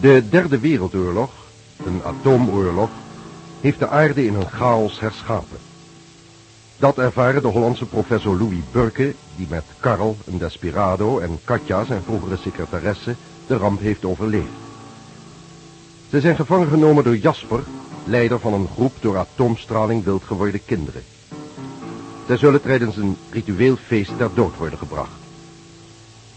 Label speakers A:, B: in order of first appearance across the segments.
A: De derde wereldoorlog, een atoomoorlog, heeft de aarde in een chaos herschapen. Dat ervaren de Hollandse professor Louis Burke, die met Karl, een desperado, en Katja, zijn vroegere secretaresse, de ramp heeft overleefd. Ze zijn gevangen genomen door Jasper, leider van een groep door atoomstraling wild geworden kinderen. Zij zullen tijdens een ritueel feest ter dood worden gebracht.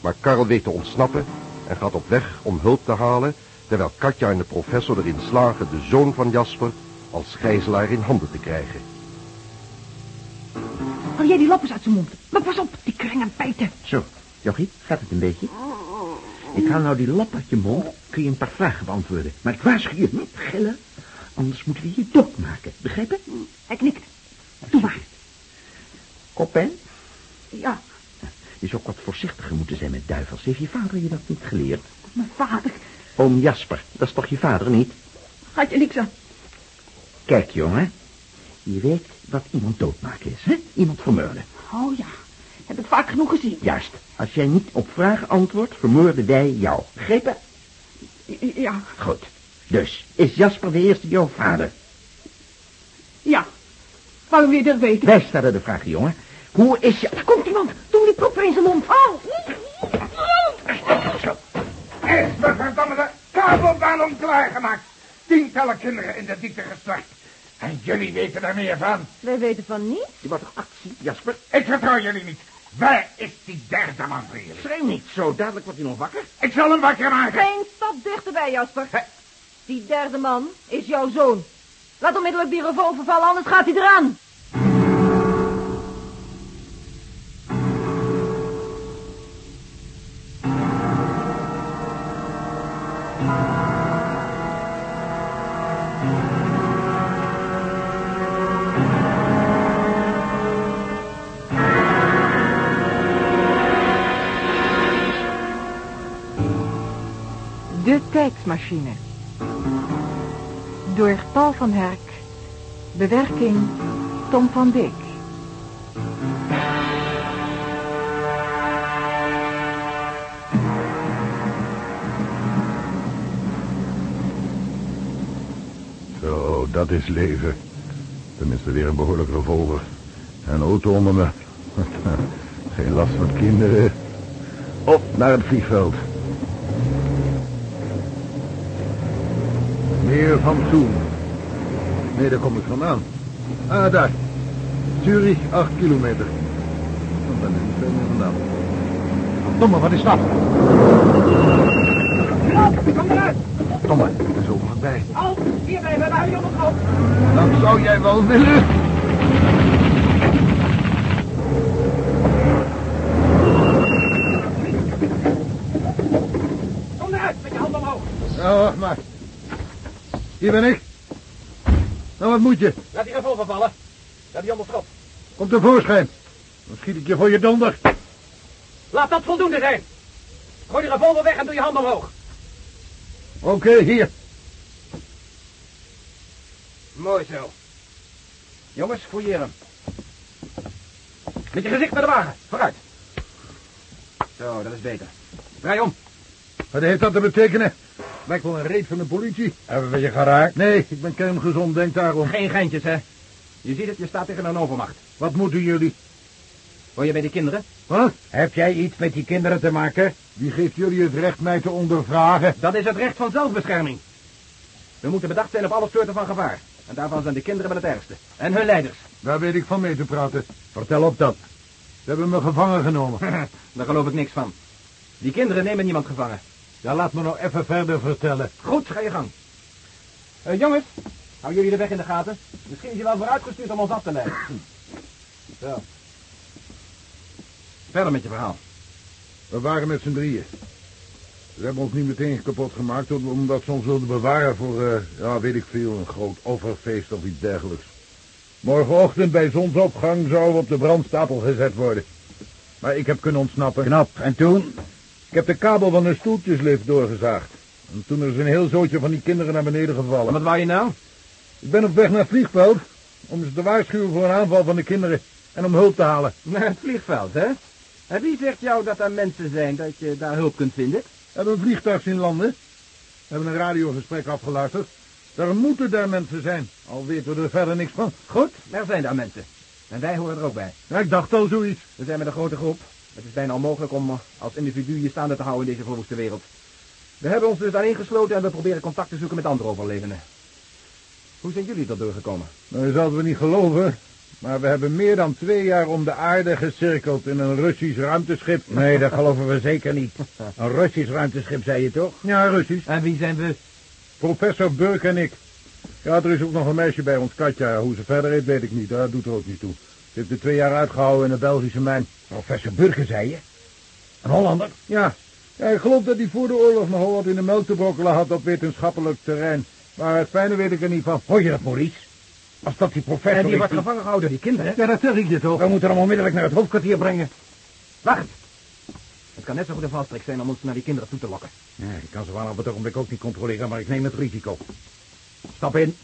A: Maar Karl weet te ontsnappen en gaat op weg om hulp te halen, terwijl Katja en de professor erin slagen de zoon van Jasper als gijzelaar in handen te krijgen.
B: Hou jij die lappers uit zijn mond. Maar pas op, die kringen bijten.
C: Zo, Jochie, gaat het een beetje? Ik haal nou die lap uit je mond, kun je een paar vragen beantwoorden. Maar ik waarschuw je niet gillen, anders moeten we je doodmaken. Begrijpen?
B: Hij knikt. Doe maar.
C: Koppijn?
B: Ja,
C: Je zou ook wat voorzichtiger moeten zijn met duivels. Heeft je vader je dat niet geleerd?
B: mijn vader.
C: Oom Jasper, dat is toch je vader niet?
B: Had je niks aan.
C: Kijk, jongen. Je weet wat iemand doodmaken is, hè? Iemand vermoorden.
B: Oh ja, heb ik vaak genoeg gezien.
C: Juist. Als jij niet op vragen antwoordt, vermoorden wij jou. Begrepen?
B: Ja,
C: Goed. Dus, is Jasper de eerste jouw vader?
B: ja. Wou je weer dat weten?
C: Wij stellen de vraag, jongen. Hoe is je...
B: Daar komt iemand. Doe die proppen in zijn mond. Oh.
D: Is de verdammede kabelbaan klaargemaakt. Tientallen kinderen in de diepte gestort. En jullie weten er meer van.
B: Wij weten van niets.
C: Je wordt toch actie, Jasper?
D: Ik vertrouw jullie niet. Waar is die derde man voor jullie?
C: Schreeuw niet zo, dadelijk wordt hij nog wakker.
D: Ik zal hem wakker maken.
B: Geen stap dichterbij, Jasper. Die derde man is jouw zoon. Laat onmiddellijk die revolver vallen, anders gaat hij eraan.
E: Tijdsmachine. Door Paul van Herk. Bewerking Tom van Beek.
F: Zo, dat is leven. Tenminste weer een behoorlijk revolver. En auto onder me. Geen last van kinderen. Op naar het vliegveld. Meer van Zoen. Nee, daar kom ik vandaan. Ah, daar. Zurich, acht kilometer. Dan ben ik niet veel meer vandaan. Domme, wat is dat?
D: Kom eruit.
F: Domme, het is overal bij.
D: Al, hier bij, bij de jongen op.
F: Dat zou jij wel willen.
D: Kom eruit met je hand omhoog.
F: Nou, wacht maar. Hier ben ik. Nou, wat moet je?
D: Laat die revolver vallen. Laat die onder schot.
F: Kom tevoorschijn. Dan schiet ik je voor je donder.
D: Laat dat voldoende zijn. Gooi die revolver weg en doe je hand omhoog.
F: Oké, hier.
D: Mooi zo. Jongens, fouilleer hem. Met je gezicht naar de wagen. Vooruit. Zo, dat is beter. Draai om.
F: Wat heeft dat te betekenen? Lijkt wel een reet van de politie.
D: Hebben we je geraakt?
F: Nee, ik ben kerngezond, denk daarom.
D: Geen geintjes, hè? Je ziet het, je staat tegen een overmacht.
F: Wat moeten jullie?
D: Hoor je bij die kinderen?
F: Wat?
D: Heb jij iets met die kinderen te maken?
F: Wie geeft jullie het recht mij te ondervragen?
D: Dat is het recht van zelfbescherming. We moeten bedacht zijn op alle soorten van gevaar. En daarvan zijn de kinderen wel het ergste. En hun leiders.
F: Daar weet ik van mee te praten. Vertel op dan. Ze hebben me gevangen genomen.
D: Daar geloof ik niks van. Die kinderen nemen niemand gevangen.
F: Ja, laat me nou even verder vertellen.
D: Goed, ga je gang. Eh, jongens, hou jullie de weg in de gaten. Misschien is je wel vooruitgestuurd om ons af te leiden. Zo. Verder met je verhaal.
F: We waren met z'n drieën. Ze hebben ons niet meteen kapot gemaakt, omdat ze ons wilden bewaren voor, eh, ja, weet ik veel, een groot offerfeest of iets dergelijks. Morgenochtend bij zonsopgang zouden we op de brandstapel gezet worden. Maar ik heb kunnen ontsnappen.
D: Knap. En toen?
F: Ik heb de kabel van een stoeltjeslift doorgezaagd. En toen is een heel zootje van die kinderen naar beneden gevallen.
D: Wat wou je nou?
F: Ik ben op weg naar het vliegveld om ze te waarschuwen voor een aanval van de kinderen en om hulp te halen.
D: Naar het vliegveld, hè? En wie zegt jou dat er mensen zijn dat je daar hulp kunt vinden?
F: Hebben we een vliegtuig zien landen? We hebben een radiogesprek afgeluisterd. Daar moeten daar mensen zijn. Al weten we er verder niks van.
D: Goed, er zijn daar mensen. En wij horen er ook bij.
F: Ja, ik dacht al zoiets.
D: We zijn met een grote groep. Het is bijna onmogelijk om eh, als individu je staande te houden in deze verwoeste wereld. We hebben ons dus daarin gesloten en we proberen contact te zoeken met andere overlevenden. Hoe zijn jullie er doorgekomen?
F: Nou, je zal het me niet geloven. Maar we hebben meer dan twee jaar om de aarde gecirkeld in een Russisch ruimteschip.
G: Nee, dat geloven we zeker niet. Een Russisch ruimteschip, zei je toch?
F: Ja, Russisch.
D: En wie zijn we?
F: Professor Burke en ik. Ja, er is ook nog een meisje bij ons, Katja. Hoe ze verder heet, weet ik niet. Dat doet er ook niet toe. Ze heeft er twee jaar uitgehouden in een Belgische mijn.
G: Professor Burger, zei je? Een Hollander?
F: Ja. ja, ik geloof dat hij voor de oorlog nog wat in de melk te brokkelen had op wetenschappelijk terrein. Maar het fijne weet ik er niet van.
G: Hoor je dat, Maurice? Als dat die professor
D: En die
G: is
D: wordt gevangen gehouden, die kinderen.
F: Ja, dat zeg ik je toch.
G: We moeten hem onmiddellijk naar het hoofdkwartier brengen.
D: Wacht! Het kan net zo goed een valstrik zijn om ons naar die kinderen toe te lokken.
G: Ja, ik kan ze wel op het ogenblik ook niet controleren, maar ik neem het risico. Stap in.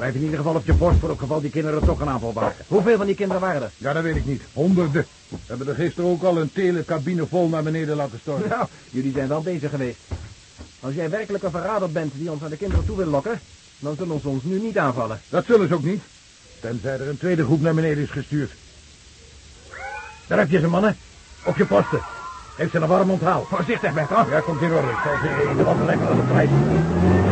G: Blijf in ieder geval op je borst voor het geval die kinderen toch een aanval wagen.
D: Hoeveel van die kinderen waren er?
F: Ja, dat weet ik niet. Honderden. We hebben er gisteren ook al een telecabine vol naar beneden laten storten.
D: Nou, jullie zijn wel bezig geweest. Als jij werkelijk een verrader bent die ons naar de kinderen toe wil lokken, dan zullen ze ons nu niet aanvallen.
F: Dat zullen ze ook niet. Tenzij er een tweede groep naar beneden is gestuurd.
G: Daar heb je ze, mannen. Op je posten. Geef ze een warm onthaal.
D: Voorzichtig, Bertrand.
G: Ja, komt in orde. Ik zal ze in de leggen aan de prijs.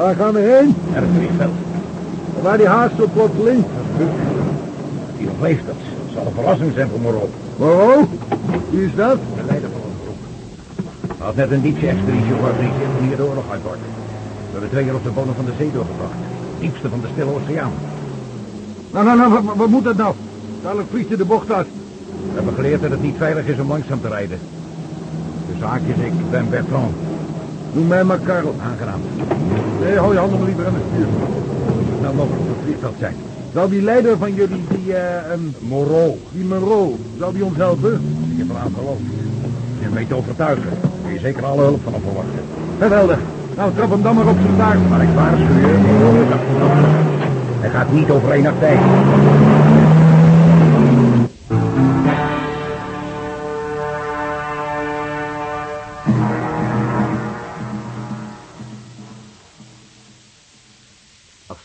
F: Waar gaan we heen?
G: Naar het vliegveld.
F: Waar die haast zo plotseling?
G: Die overleeft het. Het zal een verrassing zijn voor Moreau.
F: Oh, wie is dat?
G: De leider van onze groep. Hij had net een diepzee-expeditie georganiseerd om hier de oorlog uit. We hebben twee jaar op de bodem van de zee doorgebracht. Diepste van de Stille Oceaan.
F: Nou, nou, nou, wat, wat moet dat nou? Dadelijk vliegt hij de bocht uit.
G: We hebben geleerd dat het niet veilig is om langzaam te rijden. De zaak is, ik ben Bertrand.
F: Noem mij maar Karel.
G: Aangenaam.
F: Nee, hou je handen maar liever aan het stuur.
G: Nou, op het vliegveld zijn.
F: Zou die leider van jullie, die, eh, um,
G: Moreau.
F: die Monroe, zou die ons helpen?
G: Ik heb eraan geloofd. Je te overtuigen. Kun je zeker alle hulp van hem verwachten.
F: Geweldig. Nou, trap hem dan maar op zijn taart.
G: Maar ik waarschuw je, Moreau is. Hij gaat niet over één nacht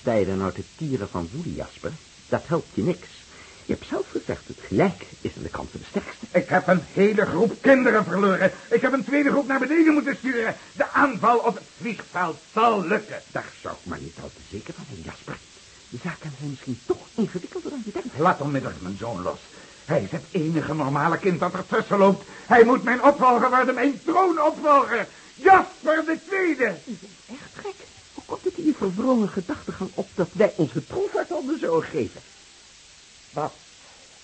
C: tijden nou te tieren van woede, Jasper, dat helpt je niks. Je hebt zelf gezegd, het gelijk is aan de kant van de sterkste.
H: Ik heb een hele groep kinderen verloren. Ik heb een tweede groep naar beneden moeten sturen. De aanval op het vliegveld zal lukken.
C: Daar zou ik maar niet al te zeker van zijn, Jasper. De zaken zijn misschien toch ingewikkelder dan je denkt.
H: Laat onmiddellijk mijn zoon los. Hij is het enige normale kind dat ertussen loopt. Hij moet mijn opvolger worden, mijn troonopvolger. Jasper de Tweede.
C: Echt gek. Hoe komt het in je verwrongen gedachtegang op dat wij onze troevaart onder zouden geven?
H: Wat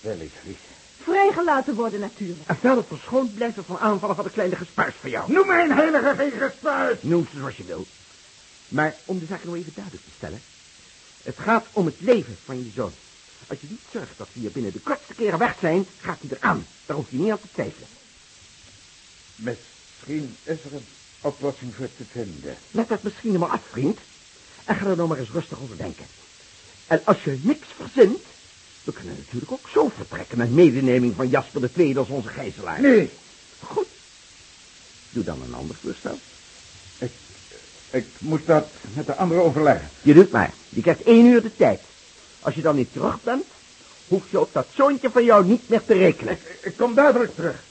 H: wil ik, Lies?
B: Vrijgelaten worden natuurlijk.
C: En verder verschoond blijven van aanvallen van de kleine gespuis van jou.
H: Noem mijn heilige geen gespuis.
C: Noem ze zoals je wil. Maar om de zaak nog even duidelijk te stellen. Het gaat om het leven van je zoon. Als je niet zorgt dat we hier binnen de kortste keren weg zijn, gaat hij eraan. Daar hoef je niet aan te twijfelen.
H: Misschien is er een oplossing voor te vinden.
C: Let dat misschien maar af, vriend. En ga er nou maar eens rustig over denken. En als je niks verzint, we kunnen natuurlijk ook zo vertrekken met medeneming van Jasper de Tweede als onze gijzelaar.
H: Nee,
C: Goed. Doe dan een ander voorstel.
H: ik moet dat met de anderen overleggen.
C: Je doet maar. Je krijgt één uur de tijd. Als je dan niet terug bent, hoef je op dat zoontje van jou niet meer te rekenen.
H: Ik, ik kom dadelijk terug.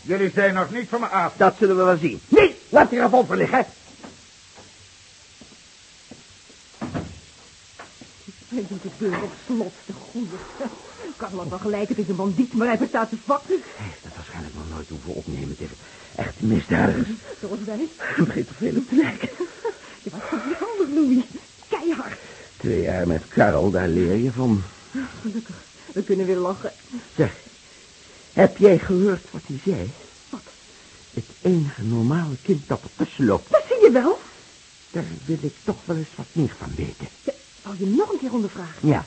H: Jullie zijn nog niet van me af.
C: Dat zullen we wel zien. Nee, laat die revolver liggen.
B: Hij doet de deur op slot, de goede. Had wel gelijk, het is een bandiet, maar hij verstaat zijn vak niet.
C: Hij heeft dat waarschijnlijk nog nooit hoeven opnemen tegen echte misdadigers.
B: Zoals wij.
C: Het begint te veel op te lijken.
B: Je was geweldig, Louis. Keihard.
C: Twee jaar met Karel, daar leer je van.
B: Gelukkig, we kunnen weer lachen.
C: Zeg, heb jij gehoord wat hij zei?
B: Wat?
C: Het enige normale kind dat ertussen loopt.
B: Dat zie je wel.
C: Daar wil ik toch wel eens wat meer van weten.
B: Zal je hem nog een keer ondervragen?
C: Ja.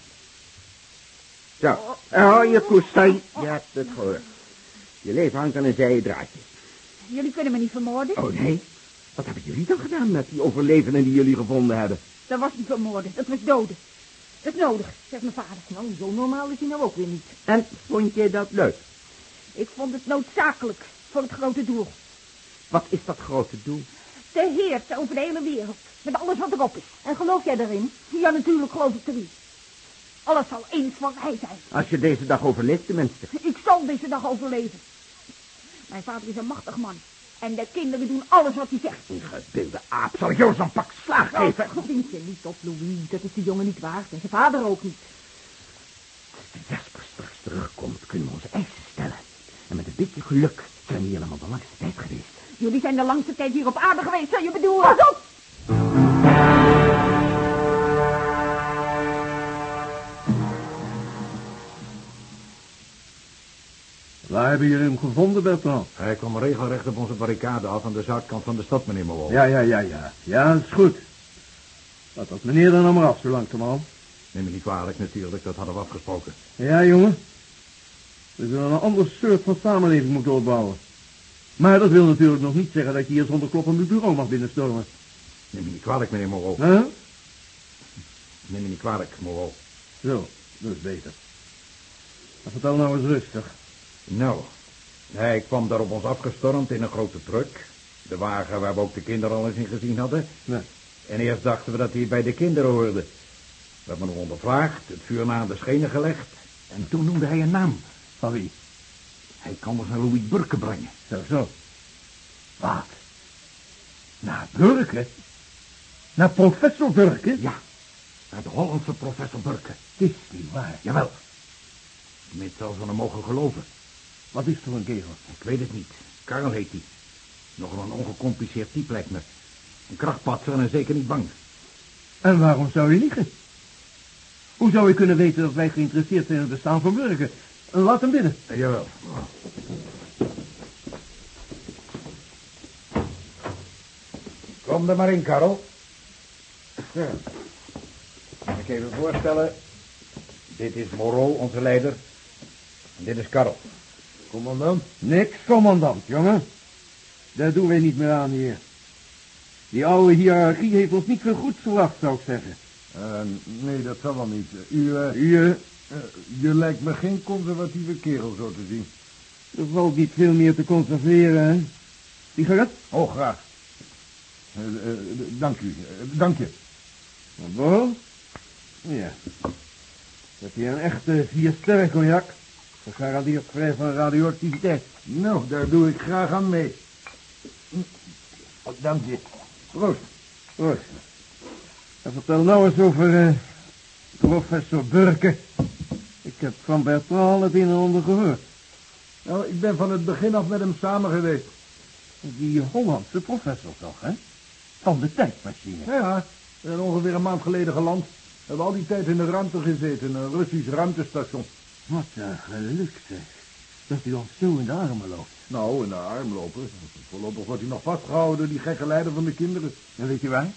C: Zo, hou je koestijn. Je hebt het gehoord. Je leven hangt aan een zijen draadje.
I: Jullie kunnen me niet vermoorden.
C: Oh nee? Wat hebben jullie dan gedaan met die overlevenden die jullie gevonden hebben?
I: Dat was niet vermoorden, dat was doden. Dat is nodig, zegt mijn vader.
B: Nou, zo normaal is hij nou ook weer niet.
C: En vond jij dat leuk?
I: Ik vond het noodzakelijk voor het grote doel.
C: Wat is dat grote doel?
I: Te heersen over de hele wereld. Met alles wat erop is.
B: En geloof jij daarin?
I: Ja, natuurlijk geloof ik erin. Alles zal eens wat hij zijn.
C: Als je deze dag overleeft tenminste.
I: Ik zal deze dag overleven. Mijn vader is een machtig man. En de kinderen doen alles wat hij zegt.
C: Gebeelde aap, zal ik jou zo'n pak slaag geven?
B: Vind je niet op, Louis? Dat is de jongen niet waard. En zijn vader ook niet.
C: Als de Jasper straks terugkomt, kunnen we onze eisen stellen. En met een beetje geluk zijn we hier allemaal de langste tijd geweest.
I: Jullie zijn de langste tijd hier op aarde geweest, zou je bedoelen? Pas op!
J: Waar hebben jullie hem gevonden, Bertrand?
H: Hij kwam regelrecht op onze barricade af aan de zuidkant van de stad, meneer Molo.
J: Ja, ja, ja, ja. Ja, dat is goed. Laat dat meneer dan nou maar af, zo langzamerhand.
H: Neem me niet kwalijk natuurlijk, dat hadden we afgesproken.
J: Ja, jongen. We zullen een ander soort van samenleving moeten opbouwen. Maar dat wil natuurlijk nog niet zeggen dat je hier zonder klop aan mijn bureau mag binnenstormen.
H: Neem me niet kwalijk, meneer Moro.
J: Huh?
H: Neem me niet kwalijk, Moro.
J: Zo, dat is beter. Maar vertel nou eens rustig.
H: Nou, hij kwam daar op ons afgestormd in een grote truck. De wagen waar we ook de kinderen al eens in gezien hadden. En eerst dachten we dat hij bij de kinderen hoorde. We hebben hem ondervraagd, het vuur na aan de schenen gelegd. En toen noemde hij een naam.
J: Van wie?
H: Hij kan ons naar Louis Burke brengen.
J: Zo, zo. Wat? Naar Burke? Naar professor Burke?
H: Ja, naar de Hollandse professor Burke.
J: Het is niet waar.
H: Jawel. Tenminste, als we hem mogen geloven.
J: Wat is voor een kerel?
H: Ik weet het niet. Karel heet hij. Nogal een ongecompliceerd type lijkt me. Een krachtpatser en zeker niet bang.
J: En waarom zou je liegen? Hoe zou je kunnen weten dat wij geïnteresseerd zijn in het bestaan van Burke? Laat hem binnen.
H: Eh, jawel. Kom er maar in, Karel. Ja. Mag ik even voorstellen. Dit is Moreau, onze leider. En dit is Karel.
J: Commandant? Niks, commandant, jongen. Daar doen wij niet meer aan hier. Die oude hiërarchie heeft ons niet veel goeds verwacht, zou ik zeggen.
F: Eh, nee, dat zal wel niet. U, eh,
J: U, eh,
F: eh, je lijkt me geen conservatieve kerel, zo te zien.
J: er valt niet veel meer te conserveren, hè? Sigaret?
F: Oh, graag. Dank u. Dank je.
J: Bon? Ja. Dat is hier een echte vier sterren cognac. Gegarandeerd vrij van radioactiviteit.
F: Nou, daar doe ik graag aan mee.
J: Oh, dank je.
F: Proost.
J: Proost. En vertel nou eens over eh, professor Burke. Ik heb van Bertrand het een en ander gehoord.
F: Nou, ik ben van het begin af met hem samen geweest.
J: Die Hollandse professor toch, hè? Van de tijdmachine.
F: Ja, ja. We zijn ongeveer een maand geleden geland. We hebben al die tijd in de ruimte gezeten, een Russisch ruimtestation.
J: Wat een geluk, zeg. Dat hij ons zo in de armen loopt.
F: Nou, in de arm lopen. Voorlopig wordt hij nog vastgehouden door die gekke leider van de kinderen.
J: En weet je waar?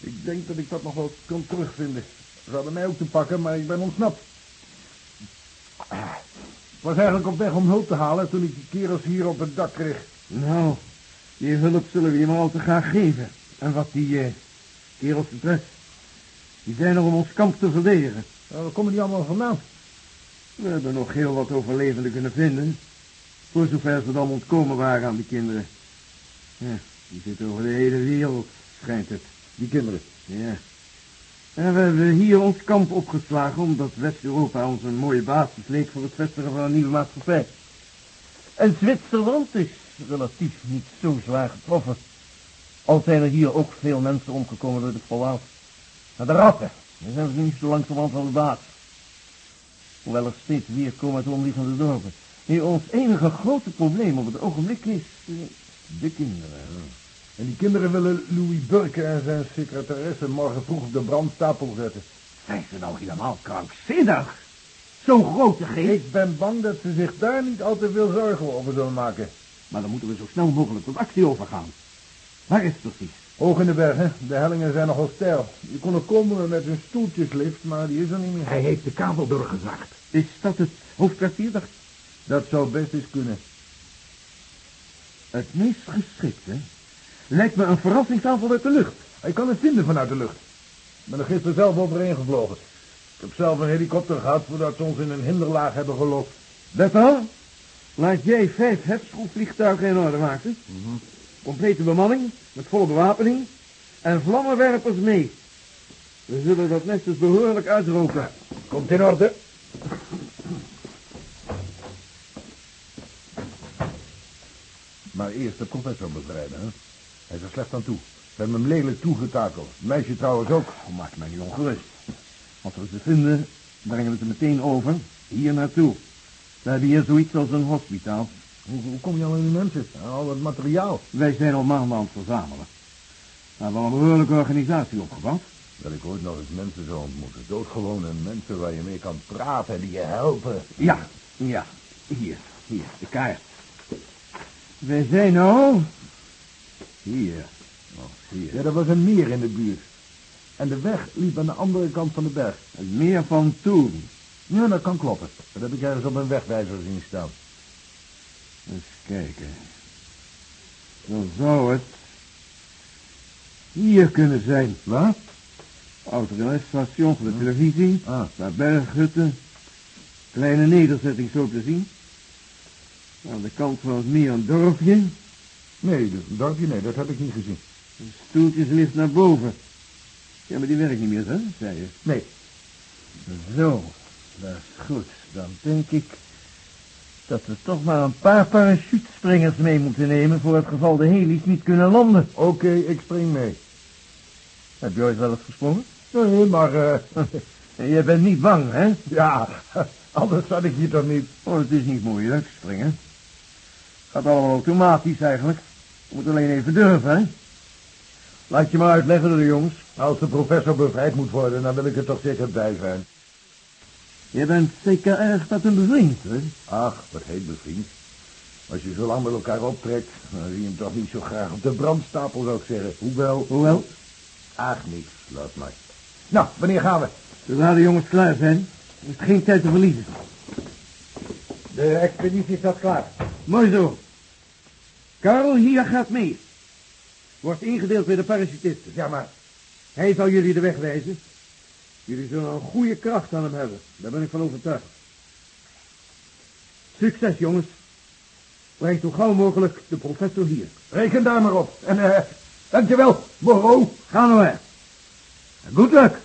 F: Ik denk dat ik dat nog wel kan terugvinden. Ze hadden mij ook te pakken, maar ik ben ontsnapt. Ik was eigenlijk op weg om hulp te halen toen ik die kerels hier op het dak kreeg.
J: Nou, die hulp zullen we je maar al te graag geven. En wat die eh, kerels betreft, die zijn er om ons kamp te verdedigen.
F: Nou, waar komen die allemaal vandaan?
J: We hebben nog heel wat overlevenden kunnen vinden. Voor zover ze dan ontkomen waren aan die kinderen. Ja, die zitten over de hele wereld, schijnt het.
F: Die kinderen.
J: Ja. En we hebben hier ons kamp opgeslagen omdat West-Europa ons een mooie basis leek voor het vestigen van een nieuwe maatschappij. En Zwitserland is relatief niet zo zwaar getroffen. Al zijn er hier ook veel mensen omgekomen door de verlaat. Maar de ratten, die zijn nu niet zo langzamerhand van de baas. Hoewel er steeds weer komen uit de omliggende dorpen. Nu, ons enige grote probleem op het ogenblik is de kinderen.
F: En die kinderen willen Louis Burke en zijn secretaresse morgen vroeg op de brandstapel zetten.
J: Zijn ze nou helemaal krankzinnig? Zo'n grote geest.
F: Ik ben bang dat ze zich daar niet al te veel zorgen over zullen maken.
J: Maar dan moeten we zo snel mogelijk tot actie overgaan. Waar is het precies?
F: Hoog in de bergen, de hellingen zijn nogal steil. Je kon er komen met een stoeltjeslift, maar die is er niet meer.
H: Hij heeft de kabel doorgezaagd.
J: Is dat het hoofdkwartier? Dat
F: Dat zou best eens kunnen.
J: het meest geschikte lijkt me een verrassingsaanval uit de lucht.
F: Ik kan het vinden vanuit de lucht. Ik ben er gisteren zelf overheen gevlogen. Ik heb zelf een helikopter gehad voordat ze ons in een hinderlaag hebben gelokt.
J: Bertha, laat jij vijf hefschroefvliegtuigen in orde maken. Complete bemanning, met volle bewapening. En vlammenwerpers mee. We zullen dat nest dus behoorlijk uitroken.
H: Komt in orde.
F: Maar eerst de professor bevrijden, hè? Hij is er slecht aan toe. We hebben hem lelijk toegetakeld. Meisje trouwens ook.
J: Oh, maak mij niet ongerust. Als we ze vinden, brengen we ze meteen over. Hier naartoe. We hebben hier zoiets als een hospitaal.
F: Hoe, hoe kom je al in die mensen? Al dat materiaal.
J: Wij zijn al maanden aan het verzamelen. We hebben al een behoorlijke organisatie opgebouwd.
F: Dat ik ooit nog eens mensen zou ontmoeten. Doodgewone mensen waar je mee kan praten en die je helpen.
J: Ja, ja. Hier, hier, de kaart. Wij zijn nou... Hier. Oh, hier.
F: Ja, er was een meer in de buurt. En de weg liep aan de andere kant van de berg.
J: Het meer van toen.
F: Ja, dat kan kloppen. Dat heb ik ergens op een wegwijzer zien staan.
J: Eens kijken. Dan zou het... Hier kunnen zijn.
F: Wat?
J: Autostation voor de televisie.
F: Ah.
J: Naar berghutten. Kleine nederzetting zo te zien. Aan de kant van het meer een dorpje.
F: Nee, dat dorpje, nee, dat heb ik niet gezien.
J: Een stoeltjeslift naar boven. Ja, maar die werkt niet meer, hè, zei je.
F: Nee.
J: Zo, dat is goed. Dan denk ik dat we toch maar een paar parachutespringers mee moeten nemen... voor het geval de heli's niet kunnen landen.
F: Oké, ik spring mee.
J: Heb je ooit wel eens gesprongen?
F: Nee, maar, eh
J: jij bent niet bang, hè?
F: ja, anders had ik hier toch niet.
J: Oh, het is niet moeilijk, springen. Gaat allemaal automatisch eigenlijk. Je moet alleen even durven, hè? Laat je maar uitleggen door de jongens.
F: Als de professor bevrijd moet worden, dan wil ik er toch zeker bij zijn.
J: Je bent zeker erg met hem bevriend, hè?
F: Ach, wat heet bevriend. Als je zo lang met elkaar optrekt, dan zie je hem toch niet zo graag op de brandstapel, zou ik zeggen. Hoewel...
J: Hoewel,
F: Ach, niks, laat maar. Nou, wanneer gaan we?
J: zodra de jongens klaar zijn, is het geen tijd te verliezen.
H: De expeditie staat klaar.
J: Mooi zo. Karel hier gaat mee. Wordt ingedeeld bij de parachutisten.
H: Ja, maar
J: Hij zal jullie de weg wijzen. Jullie zullen een goede kracht aan hem hebben. Daar ben ik van overtuigd. Succes, jongens. Breng zo gauw mogelijk de professor hier.
F: Reken daar maar op. En, eh, dankjewel, Moreau.
J: Ga nou weg. Good luck.